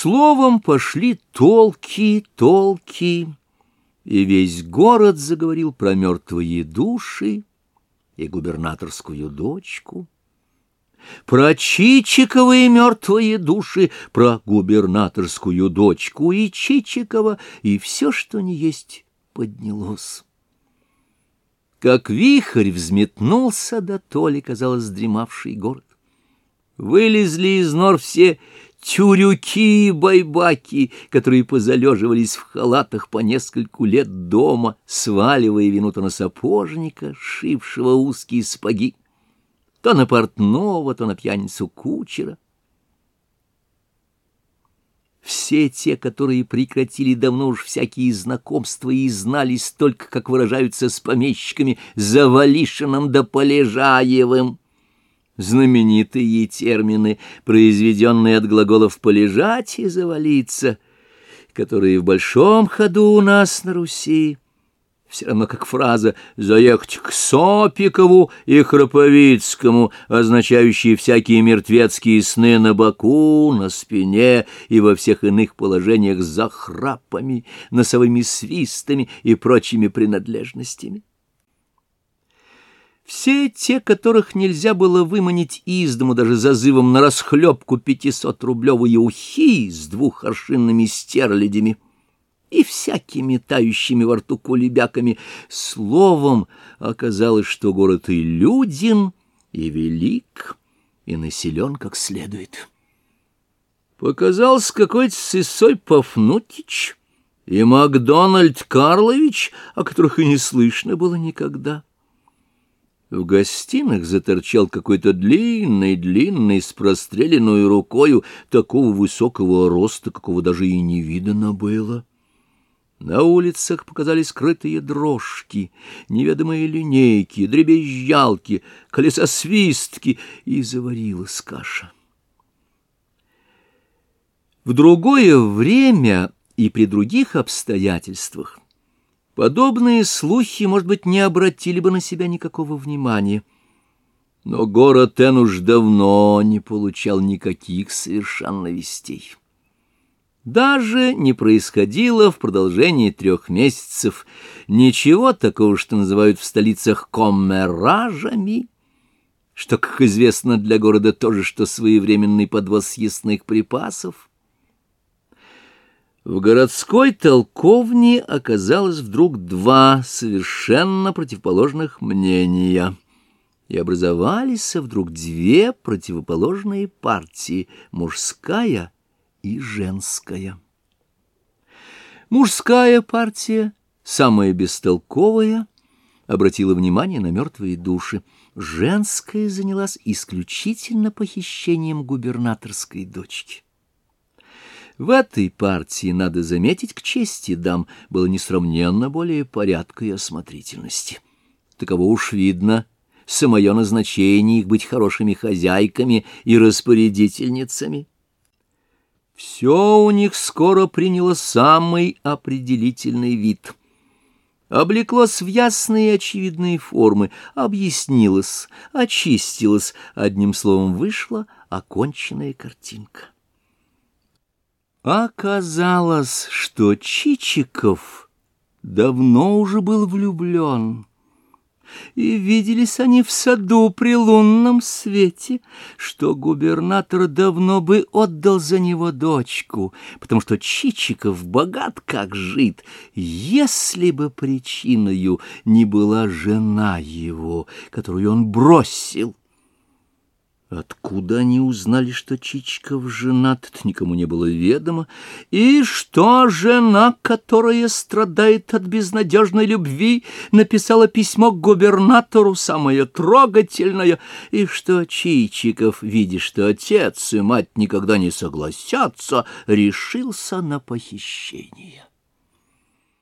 Словом, пошли толки, толки, и весь город заговорил про мертвые души и губернаторскую дочку, про Чичиковые мертвые души, про губернаторскую дочку и Чичикова, и все, что не есть, поднялось. Как вихрь взметнулся до толи, казалось, дремавший город. Вылезли из нор все тюрюки и байбаки, которые позалеживались в халатах по нескольку лет дома, сваливая вину то на сапожника, шившего узкие спаги, то на портного, то на пьяницу кучера. Все те, которые прекратили давно уж всякие знакомства и знались только, как выражаются с помещиками, Завалишиным да Полежаевым, знаменитые термины, произведенные от глаголов «полежать» и «завалиться», которые в большом ходу у нас на Руси. Все равно как фраза «заехать к Сопикову и Храповицкому», означающие всякие мертвецкие сны на боку, на спине и во всех иных положениях за храпами, носовыми свистами и прочими принадлежностями. Все те, которых нельзя было выманить из дому даже зазывом на расхлебку пятисотрублевые ухи с двух аршинными стерлядями и всякими тающими во рту кулебяками, словом, оказалось, что город и люден, и велик, и населен как следует. Показался какой-то Сысой Пафнутич и Макдональд Карлович, о которых и не слышно было никогда. В гостиных заторчал какой-то длинный-длинный с простреленной рукою такого высокого роста, какого даже и не видано было. На улицах показались скрытые дрожки, неведомые линейки, дребезжалки, колесосвистки, и заварилась каша. В другое время и при других обстоятельствах Подобные слухи, может быть, не обратили бы на себя никакого внимания. Но город Эн уж давно не получал никаких совершенно вестей. Даже не происходило в продолжении трех месяцев ничего такого, что называют в столицах коммеражами, что, как известно, для города тоже, что своевременный подвоз съестных припасов. В городской толковне оказалось вдруг два совершенно противоположных мнения, и образовались вдруг две противоположные партии — мужская и женская. Мужская партия, самая бестолковая, обратила внимание на мертвые души. Женская занялась исключительно похищением губернаторской дочки. В этой партии, надо заметить, к чести дам, было несравненно более порядка и осмотрительности. Таково уж видно самое назначение их быть хорошими хозяйками и распорядительницами. Все у них скоро приняло самый определительный вид — облеклось в ясные и очевидные формы, объяснилось, очистилось, одним словом, вышла оконченная картинка. Оказалось, что Чичиков давно уже был влюблен. И виделись они в саду при лунном свете, что губернатор давно бы отдал за него дочку, потому что Чичиков богат как жит, если бы причиною не была жена его, которую он бросил. Откуда они узнали, что Чичиков женат, это никому не было ведомо, и что жена, которая страдает от безнадежной любви, написала письмо к губернатору, самое трогательное, и что Чичиков, видя, что отец и мать никогда не согласятся, решился на похищение.